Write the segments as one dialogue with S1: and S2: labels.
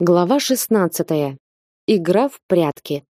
S1: Глава 16. Игра в прятки.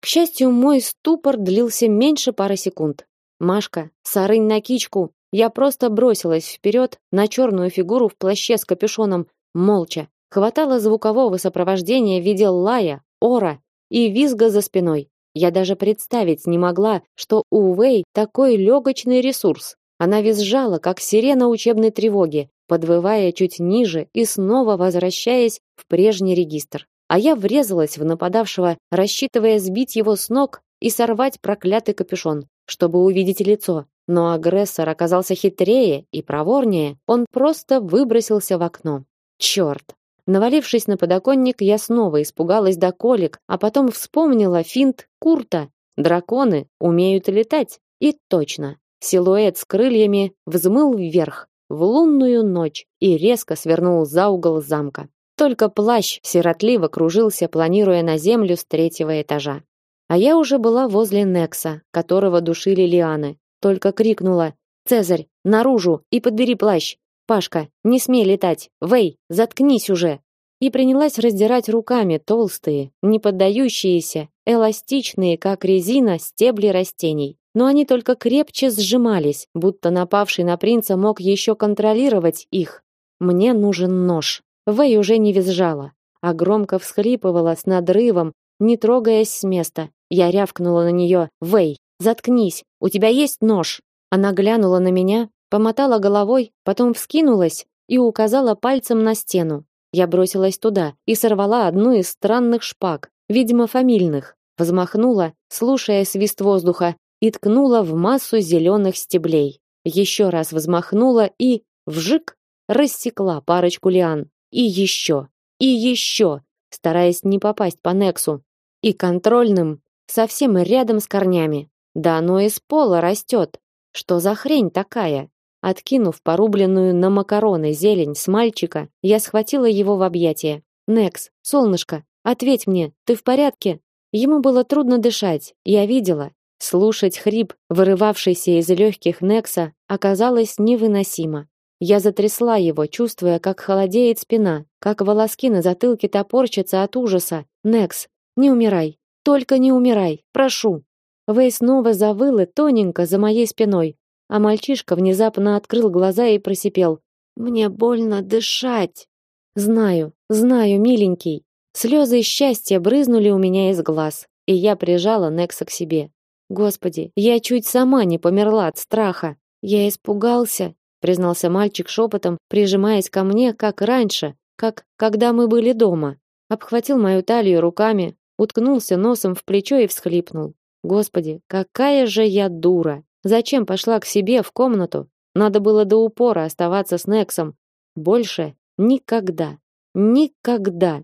S1: К счастью, мой ступор длился меньше пары секунд. Машка, сарынь на кичку. Я просто бросилась вперед на черную фигуру в плаще с капюшоном, молча. Хватало звукового сопровождения в виде лая, ора и визга за спиной. Я даже представить не могла, что у Вэй такой легочный ресурс. Она визжала, как сирена учебной тревоги, подвывая чуть ниже и снова возвращаясь в прежний регистр. А я врезалась в нападавшего, рассчитывая сбить его с ног и сорвать проклятый капюшон, чтобы увидеть лицо. Но агрессор оказался хитрее и проворнее. Он просто выбросился в окно. Черт! Навалившись на подоконник, я снова испугалась до колик, а потом вспомнила финт Курта. Драконы умеют летать. И точно. Силуэт с крыльями взмыл вверх, в лунную ночь и резко свернул за угол замка. Только плащ сиротливо кружился, планируя на землю с третьего этажа. А я уже была возле Некса, которого душили лианы. Только крикнула: "Цезарь, наружу и подбери плащ! Пашка, не смей летать! Вей, заткнись уже!" И принялась раздирать руками толстые, не поддающиеся, эластичные, как резина, стебли растений но они только крепче сжимались, будто напавший на принца мог еще контролировать их. Мне нужен нож. Вэй уже не визжала, а громко всхлипывала с надрывом, не трогаясь с места. Я рявкнула на нее: "Вэй, заткнись. У тебя есть нож?" Она глянула на меня, помотала головой, потом вскинулась и указала пальцем на стену. Я бросилась туда и сорвала одну из странных шпаг, видимо, фамильных. Взмахнула, слушая свист воздуха, и ткнула в массу зеленых стеблей. Еще раз взмахнула и вжик рассекла парочку лиан. И еще, и еще, стараясь не попасть по нексу. И контрольным, совсем рядом с корнями. Да оно из пола растет. Что за хрень такая? Откинув порубленную на макароны зелень с мальчика, я схватила его в объятия. Некс, солнышко, ответь мне, ты в порядке? Ему было трудно дышать. Я видела, Слушать хрип, вырывавшийся из легких Некса, оказалось невыносимо. Я затрясла его, чувствуя, как холодеет спина, как волоски на затылке топорщатся от ужаса. Некс, не умирай, только не умирай, прошу. Вэй снова завыл и тоненько за моей спиной, а мальчишка внезапно открыл глаза и просипел: "Мне больно дышать". Знаю, знаю, миленький. Слезы счастья брызнули у меня из глаз, и я прижала Некса к себе. Господи, я чуть сама не померла от страха. Я испугался, признался мальчик шепотом, прижимаясь ко мне, как раньше, как когда мы были дома. Обхватил мою талию руками, уткнулся носом в плечо и всхлипнул. Господи, какая же я дура! Зачем пошла к себе в комнату? Надо было до упора оставаться с Нексом. Больше никогда. Никогда.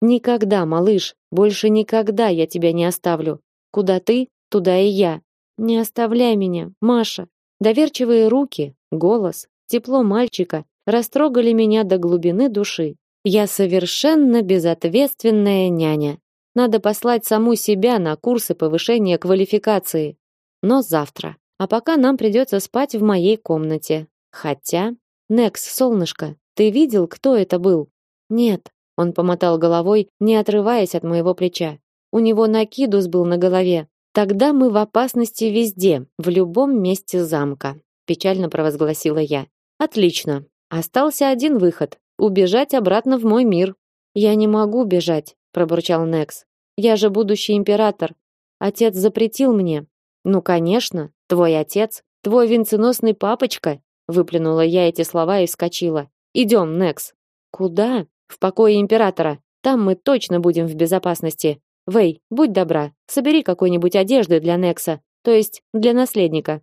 S1: Никогда, малыш, больше никогда я тебя не оставлю. Куда ты, туда и я. Не оставляй меня, Маша. Доверчивые руки, голос, тепло мальчика растрогали меня до глубины души. Я совершенно безответственная няня. Надо послать саму себя на курсы повышения квалификации. Но завтра. А пока нам придется спать в моей комнате. Хотя, Некс, солнышко, ты видел, кто это был? Нет, он помотал головой, не отрываясь от моего плеча. У него накидус был на голове, Тогда мы в опасности везде, в любом месте замка, печально провозгласила я. Отлично. Остался один выход убежать обратно в мой мир. Я не могу бежать, пробурчал Некс. Я же будущий император. Отец запретил мне. Ну, конечно, твой отец, твой венценосный папочка, выплюнула я эти слова и вскочила. Идем, Некс. Куда? В покое императора. Там мы точно будем в безопасности. Вэй, будь добра, собери какой-нибудь одежды для Некса, то есть для наследника.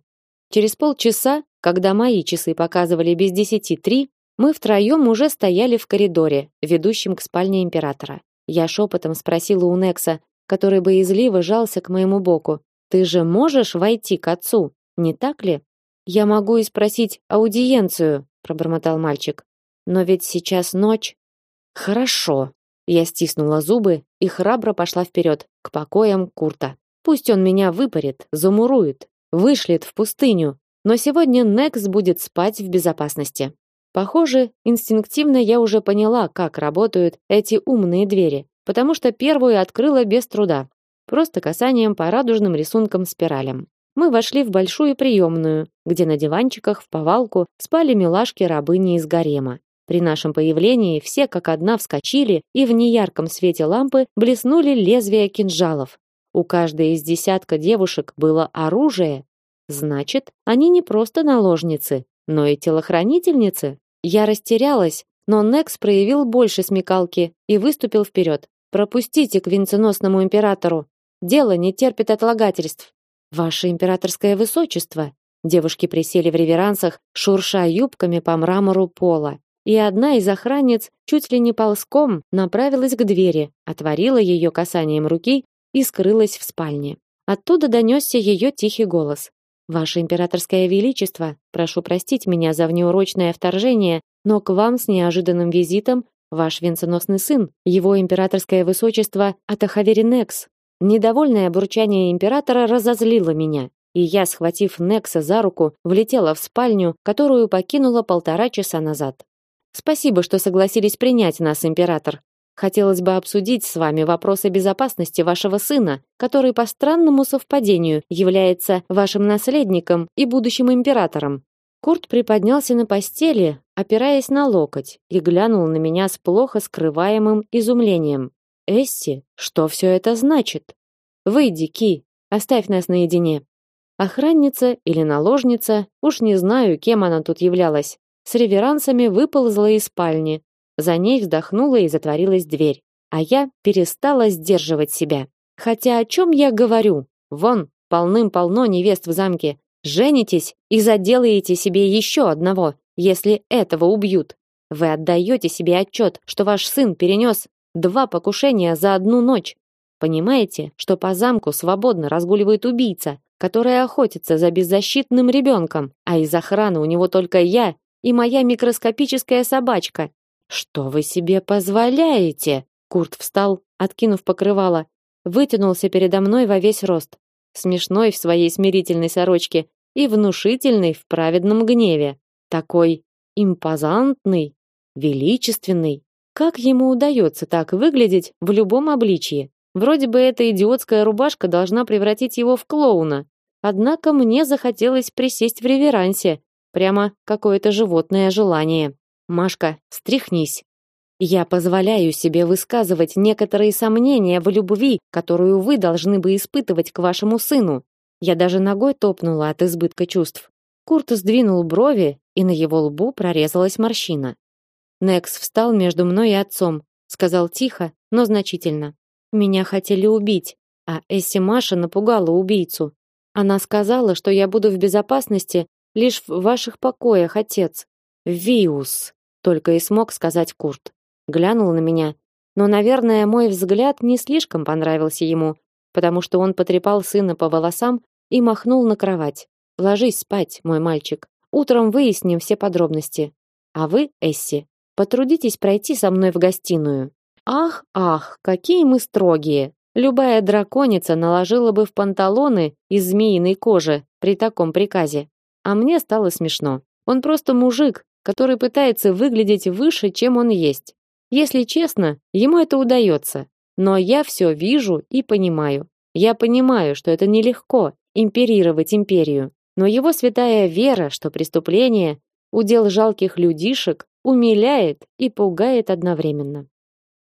S1: Через полчаса, когда мои часы показывали без десяти три, мы втроем уже стояли в коридоре, ведущем к спальне императора. Я шепотом спросила у Некса, который боязливо жался к моему боку: "Ты же можешь войти к отцу, не так ли?" "Я могу и спросить аудиенцию", пробормотал мальчик. "Но ведь сейчас ночь". "Хорошо", я стиснула зубы и храбро пошла вперед, к покоям Курта. Пусть он меня выпарит, замурует, вышлет в пустыню, но сегодня Некс будет спать в безопасности. Похоже, инстинктивно я уже поняла, как работают эти умные двери, потому что первую открыла без труда, просто касанием по радужным рисункам спиралям. Мы вошли в большую приемную, где на диванчиках в повалку спали милашки-рабыни из гарема. При нашем появлении все как одна вскочили, и в неярком свете лампы блеснули лезвия кинжалов. У каждой из десятка девушек было оружие. Значит, они не просто наложницы, но и телохранительницы. Я растерялась, но Некс проявил больше смекалки и выступил вперед. Пропустите к венценосному императору. Дело не терпит отлагательств. Ваше императорское высочество. Девушки присели в реверансах, шурша юбками по мрамору пола и одна из охранниц чуть ли не ползком направилась к двери, отворила ее касанием руки и скрылась в спальне. Оттуда донесся ее тихий голос. Ваше императорское величество, прошу простить меня за внеурочное вторжение, но к вам с неожиданным визитом ваш венценосный сын, его императорское высочество Атахаверинекс. Недовольное бурчание императора разозлило меня, и я, схватив Некса за руку, влетела в спальню, которую покинула полтора часа назад. Спасибо, что согласились принять нас, император. Хотелось бы обсудить с вами вопросы безопасности вашего сына, который по странному совпадению является вашим наследником и будущим императором. Курт приподнялся на постели, опираясь на локоть, и глянул на меня с плохо скрываемым изумлением. Эсси, что все это значит? Выйди, Ки, оставь нас наедине. Охранница или наложница, уж не знаю, кем она тут являлась, с реверансами выползла из спальни. За ней вздохнула и затворилась дверь. А я перестала сдерживать себя. Хотя о чем я говорю? Вон, полным-полно невест в замке. Женитесь и заделаете себе еще одного, если этого убьют. Вы отдаете себе отчет, что ваш сын перенес два покушения за одну ночь. Понимаете, что по замку свободно разгуливает убийца, который охотится за беззащитным ребенком, а из охраны у него только я и моя микроскопическая собачка. Что вы себе позволяете? Курт встал, откинув покрывало, вытянулся передо мной во весь рост, смешной в своей смирительной сорочке и внушительный в праведном гневе. Такой импозантный, величественный. Как ему удается так выглядеть в любом обличье? Вроде бы эта идиотская рубашка должна превратить его в клоуна. Однако мне захотелось присесть в реверансе Прямо какое-то животное желание. Машка, стряхнись. Я позволяю себе высказывать некоторые сомнения в любви, которую вы должны бы испытывать к вашему сыну. Я даже ногой топнула от избытка чувств. Курт сдвинул брови, и на его лбу прорезалась морщина. Некс встал между мной и отцом, сказал тихо, но значительно: "Меня хотели убить, а Эсси Маша напугала убийцу. Она сказала, что я буду в безопасности, лишь в ваших покоях, отец. Виус, только и смог сказать Курт. Глянул на меня, но, наверное, мой взгляд не слишком понравился ему, потому что он потрепал сына по волосам и махнул на кровать. Ложись спать, мой мальчик. Утром выясним все подробности. А вы, Эсси, потрудитесь пройти со мной в гостиную. Ах, ах, какие мы строгие. Любая драконица наложила бы в панталоны из змеиной кожи при таком приказе. А мне стало смешно. Он просто мужик, который пытается выглядеть выше, чем он есть. Если честно, ему это удается. Но я все вижу и понимаю. Я понимаю, что это нелегко империровать империю, но его святая вера, что преступление удел жалких людишек, умиляет и пугает одновременно.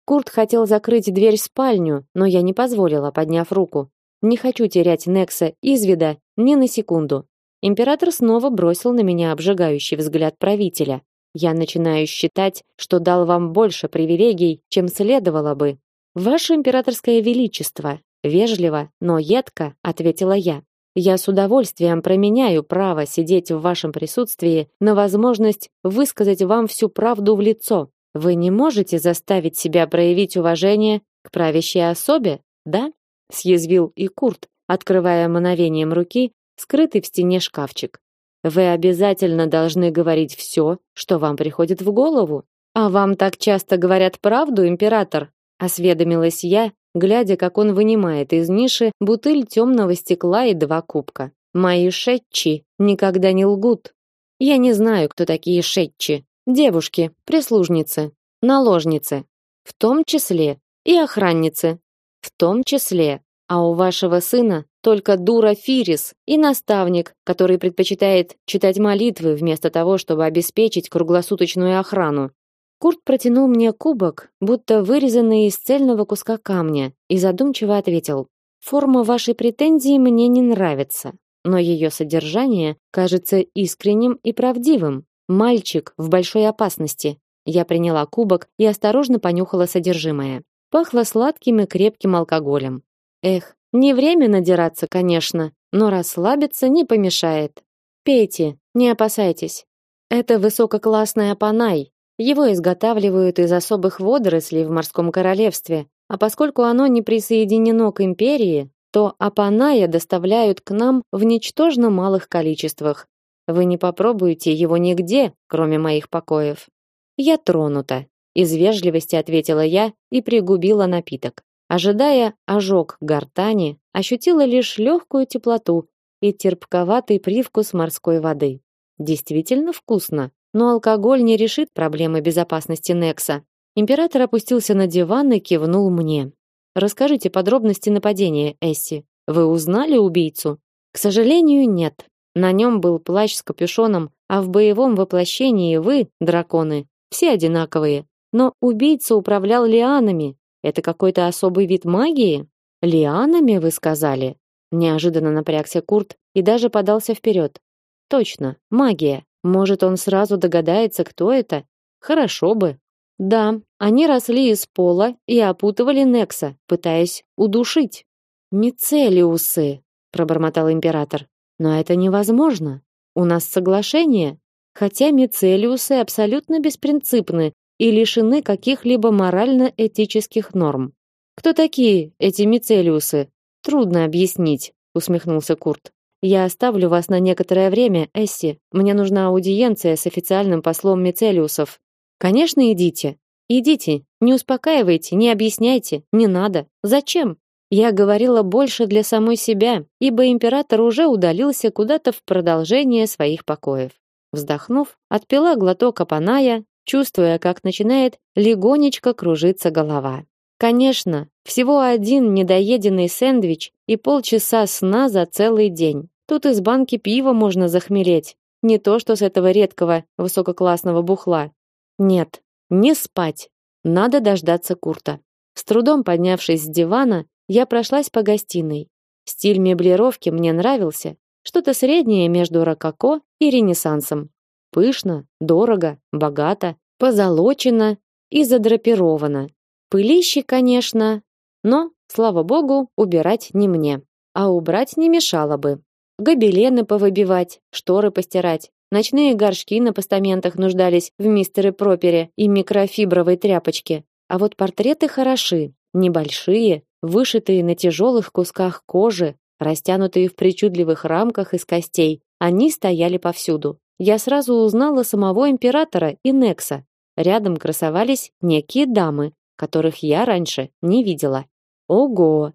S1: Курт хотел закрыть дверь в спальню, но я не позволила, подняв руку. Не хочу терять Некса из вида ни на секунду. Император снова бросил на меня обжигающий взгляд правителя. Я начинаю считать, что дал вам больше привилегий, чем следовало бы. Ваше императорское величество, вежливо, но едко ответила я. Я с удовольствием променяю право сидеть в вашем присутствии на возможность высказать вам всю правду в лицо. Вы не можете заставить себя проявить уважение к правящей особе, да? съязвил и Курт, открывая мановением руки скрытый в стене шкафчик. Вы обязательно должны говорить все, что вам приходит в голову. А вам так часто говорят правду, император? осведомилась я, глядя, как он вынимает из ниши бутыль темного стекла и два кубка. Мои шетчи никогда не лгут. Я не знаю, кто такие шетчи, Девушки, прислужницы, наложницы, в том числе и охранницы, в том числе. А у вашего сына только дура Фирис и наставник, который предпочитает читать молитвы вместо того, чтобы обеспечить круглосуточную охрану. Курт протянул мне кубок, будто вырезанный из цельного куска камня, и задумчиво ответил: "Форма вашей претензии мне не нравится, но ее содержание кажется искренним и правдивым. Мальчик в большой опасности". Я приняла кубок и осторожно понюхала содержимое. Пахло сладким и крепким алкоголем. Эх, не время надираться, конечно, но расслабиться не помешает. Пейте, не опасайтесь. Это высококлассный апанай, его изготавливают из особых водорослей в морском королевстве, а поскольку оно не присоединено к империи, то апаная доставляют к нам в ничтожно малых количествах. Вы не попробуете его нигде, кроме моих покоев. Я тронута, из вежливости ответила я и пригубила напиток. Ожидая ожог гортани, ощутила лишь легкую теплоту и терпковатый привкус морской воды. Действительно вкусно, но алкоголь не решит проблемы безопасности Некса. Император опустился на диван и кивнул мне. Расскажите подробности нападения, Эсси. Вы узнали убийцу? К сожалению, нет. На нем был плащ с капюшоном, а в боевом воплощении вы, драконы, все одинаковые. Но убийца управлял лианами. Это какой-то особый вид магии? Лианами, вы сказали? Неожиданно напрягся Курт и даже подался вперед. Точно, магия. Может, он сразу догадается, кто это? Хорошо бы. Да, они росли из пола и опутывали Некса, пытаясь удушить. Мицелиусы, пробормотал император. Но это невозможно. У нас соглашение, хотя мицелиусы абсолютно беспринципны и лишены каких-либо морально-этических норм. Кто такие эти мицелиусы? Трудно объяснить, усмехнулся Курт. Я оставлю вас на некоторое время, Эсси. Мне нужна аудиенция с официальным послом Мицелиусов. Конечно, идите. Идите. Не успокаивайте, не объясняйте, не надо. Зачем? Я говорила больше для самой себя, ибо император уже удалился куда-то в продолжение своих покоев. Вздохнув, отпила глоток апаная, чувствуя, как начинает легонечко кружиться голова. Конечно, всего один недоеденный сэндвич и полчаса сна за целый день. Тут из банки пива можно захмелеть, не то что с этого редкого высококлассного бухла. Нет, не спать. Надо дождаться Курта. С трудом поднявшись с дивана, я прошлась по гостиной. Стиль меблировки мне нравился, что-то среднее между рококо и ренессансом. Пышно, дорого, богато, позолочено и задрапировано. Пылище, конечно, но, слава богу, убирать не мне. А убрать не мешало бы гобелены повыбивать, шторы постирать. Ночные горшки на постаментах нуждались в мистере Пропере и микрофибровой тряпочке. А вот портреты хороши, небольшие, вышитые на тяжелых кусках кожи, растянутые в причудливых рамках из костей. Они стояли повсюду. Я сразу узнала самого императора и Некса. Рядом красовались некие дамы, которых я раньше не видела. Ого,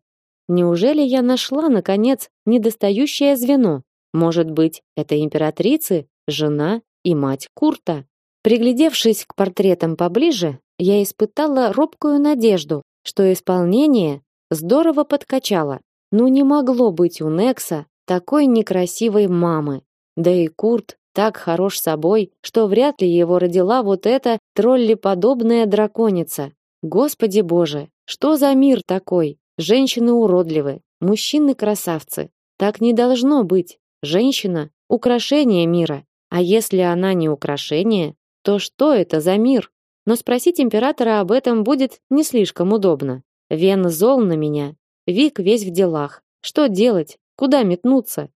S1: Неужели я нашла наконец недостающее звено? Может быть, это императрицы, жена и мать Курта? Приглядевшись к портретам поближе, я испытала робкую надежду, что исполнение здорово подкачало. Ну не могло быть у Некса такой некрасивой мамы. Да и Курт так хорош собой, что вряд ли его родила вот эта троллеподобная драконица. Господи Боже, что за мир такой? Женщины уродливы, мужчины красавцы. Так не должно быть. Женщина украшение мира. А если она не украшение, то что это за мир? Но спросить императора об этом будет не слишком удобно. Вен зол на меня. Вик весь в делах. Что делать? Куда метнуться?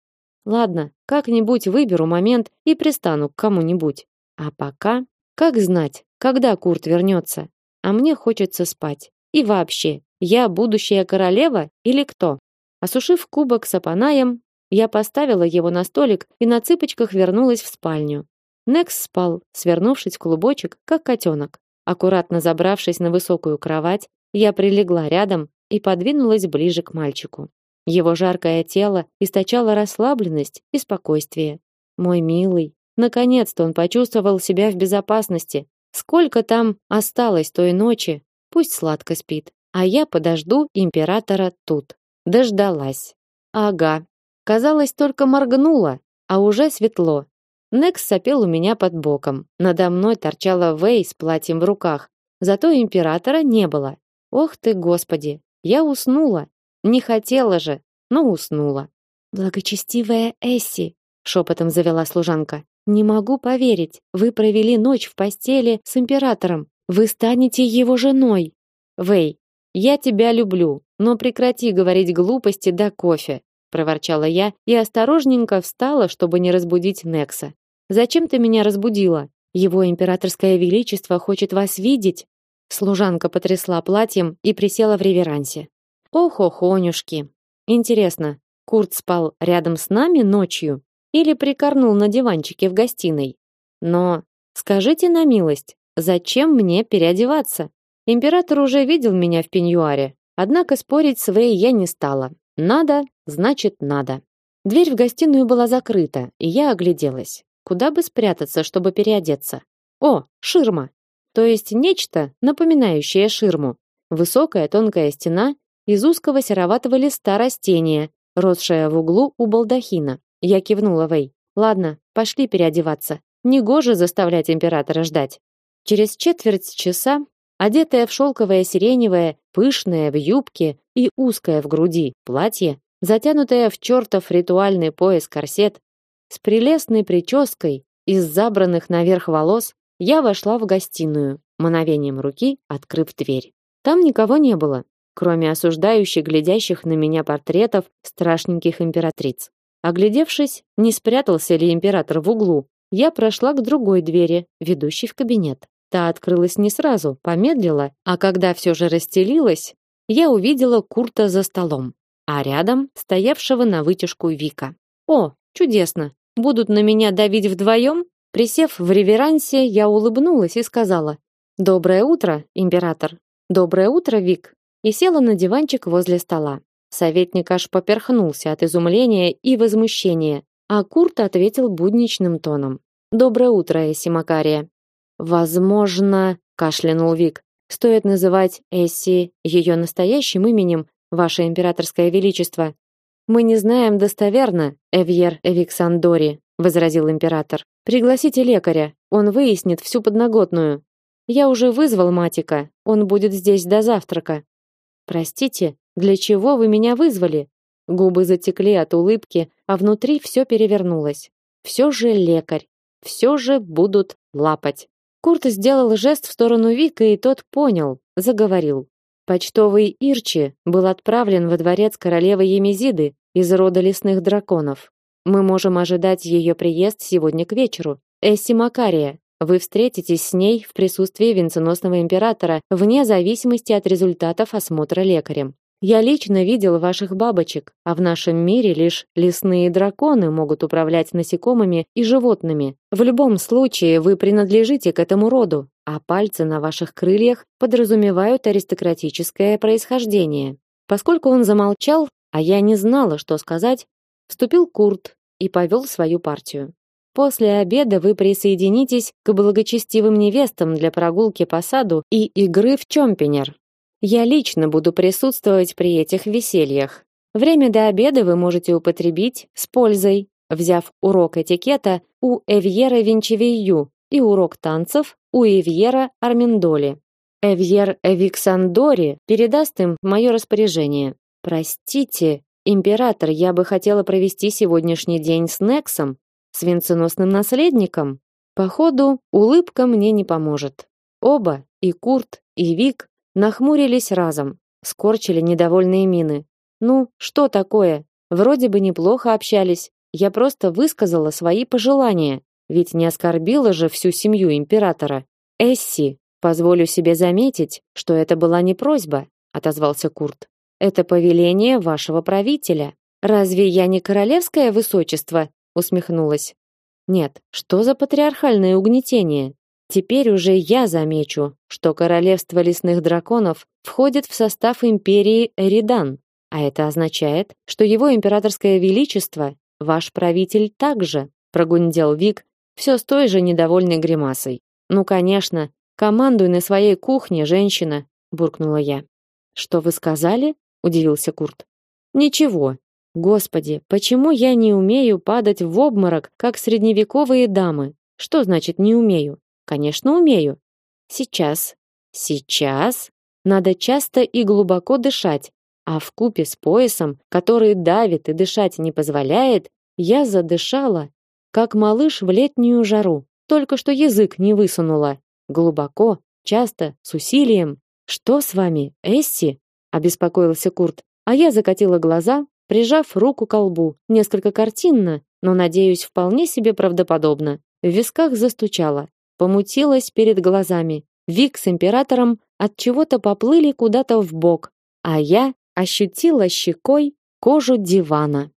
S1: Ладно, как-нибудь выберу момент и пристану к кому-нибудь. А пока, как знать, когда Курт вернется? А мне хочется спать. И вообще, я будущая королева или кто? Осушив кубок с апанаем, я поставила его на столик и на цыпочках вернулась в спальню. Некс спал, свернувшись клубочек, как котенок. Аккуратно забравшись на высокую кровать, я прилегла рядом и подвинулась ближе к мальчику. Его жаркое тело источало расслабленность и спокойствие. Мой милый, Наконец-то он почувствовал себя в безопасности. Сколько там осталось той ночи, пусть сладко спит. А я подожду императора тут. Дождалась. Ага. Казалось, только моргнула, а уже светло. Некс сопел у меня под боком. Надо мной торчала Вэй с платьем в руках. Зато императора не было. Ох ты, господи. Я уснула. Не хотела же, но уснула. Благочестивая Эсси, шепотом завела служанка. Не могу поверить. Вы провели ночь в постели с императором. Вы станете его женой. Вэй, я тебя люблю, но прекрати говорить глупости до кофе, проворчала я и осторожненько встала, чтобы не разбудить Некса. Зачем ты меня разбудила? Его императорское величество хочет вас видеть. Служанка потрясла платьем и присела в реверансе. Ох, охонюшки. Интересно, Курт спал рядом с нами ночью или прикорнул на диванчике в гостиной? Но скажите на милость, зачем мне переодеваться? Император уже видел меня в пеньюаре, однако спорить с Вэй я не стала. Надо, значит, надо. Дверь в гостиную была закрыта, и я огляделась. Куда бы спрятаться, чтобы переодеться? О, ширма. То есть нечто, напоминающее ширму. Высокая тонкая стена из узкого сероватого листа растения, росшая в углу у балдахина. Я кивнула Вэй. Ладно, пошли переодеваться. Негоже заставлять императора ждать. Через четверть часа, одетая в шелковое сиреневое, пышное в юбке и узкое в груди платье, затянутая в чертов ритуальный пояс корсет, с прелестной прической из забранных наверх волос я вошла в гостиную, мановением руки открыв дверь. Там никого не было, кроме осуждающих глядящих на меня портретов страшненьких императриц. Оглядевшись, не спрятался ли император в углу, я прошла к другой двери, ведущей в кабинет. Та открылась не сразу, помедлила, а когда все же расстелилась, я увидела Курта за столом, а рядом стоявшего на вытяжку Вика. О, чудесно! Будут на меня давить вдвоем? Присев в реверансе, я улыбнулась и сказала: "Доброе утро, император. Доброе утро, Вик". И села на диванчик возле стола. Советник аж поперхнулся от изумления и возмущения, а Курт ответил будничным тоном: "Доброе утро, Эсси Макария". "Возможно", кашлянул Вик. "Стоит называть Эсси ее настоящим именем, ваше императорское величество. Мы не знаем достоверно, Эвьер Эвиксандори, возразил император. Пригласите лекаря, он выяснит всю подноготную. Я уже вызвал Матика, он будет здесь до завтрака. Простите, для чего вы меня вызвали? Губы затекли от улыбки, а внутри все перевернулось. Все же лекарь, все же будут лапать. Курт сделал жест в сторону Вика, и тот понял, заговорил. Почтовый Ирчи был отправлен во дворец королевы Емизиды из рода лесных драконов. Мы можем ожидать ее приезд сегодня к вечеру. Эсси Макария, вы встретитесь с ней в присутствии венценосного императора вне зависимости от результатов осмотра лекарем. Я лично видел ваших бабочек, а в нашем мире лишь лесные драконы могут управлять насекомыми и животными. В любом случае вы принадлежите к этому роду, а пальцы на ваших крыльях подразумевают аристократическое происхождение. Поскольку он замолчал, а я не знала, что сказать, вступил Курт и повел свою партию. После обеда вы присоединитесь к благочестивым невестам для прогулки по саду и игры в чомпинер. Я лично буду присутствовать при этих весельях. Время до обеда вы можете употребить с пользой, взяв урок этикета у Эвьера Винчевию и урок танцев у Эвьера Армендоли. Эвьер Эвиксандори передаст им мое распоряжение. Простите, император, я бы хотела провести сегодняшний день с Нексом, с венценосным наследником. Походу, улыбка мне не поможет. Оба, и Курт, и Вик, нахмурились разом, скорчили недовольные мины. Ну, что такое? Вроде бы неплохо общались. Я просто высказала свои пожелания, ведь не оскорбила же всю семью императора. Эсси, позволю себе заметить, что это была не просьба, отозвался Курт. Это повеление вашего правителя. Разве я не королевское высочество? Усмехнулась. Нет, что за патриархальное угнетение? Теперь уже я замечу, что королевство лесных драконов входит в состав империи Эридан, а это означает, что его императорское величество, ваш правитель также, прогундел Вик, все с той же недовольной гримасой. Ну, конечно, командуй на своей кухне, женщина, буркнула я. Что вы сказали? удивился Курт. Ничего. Господи, почему я не умею падать в обморок, как средневековые дамы? Что значит не умею? Конечно, умею. Сейчас. Сейчас надо часто и глубоко дышать, а в купе с поясом, который давит и дышать не позволяет, я задышала, как малыш в летнюю жару. Только что язык не высунула. Глубоко, часто, с усилием. Что с вами, Эсси? обеспокоился Курт. А я закатила глаза, прижав руку к лбу. Несколько картинно, но надеюсь, вполне себе правдоподобно. В висках застучало, помутилось перед глазами. Вик с императором от чего-то поплыли куда-то в бок, а я ощутила щекой кожу дивана.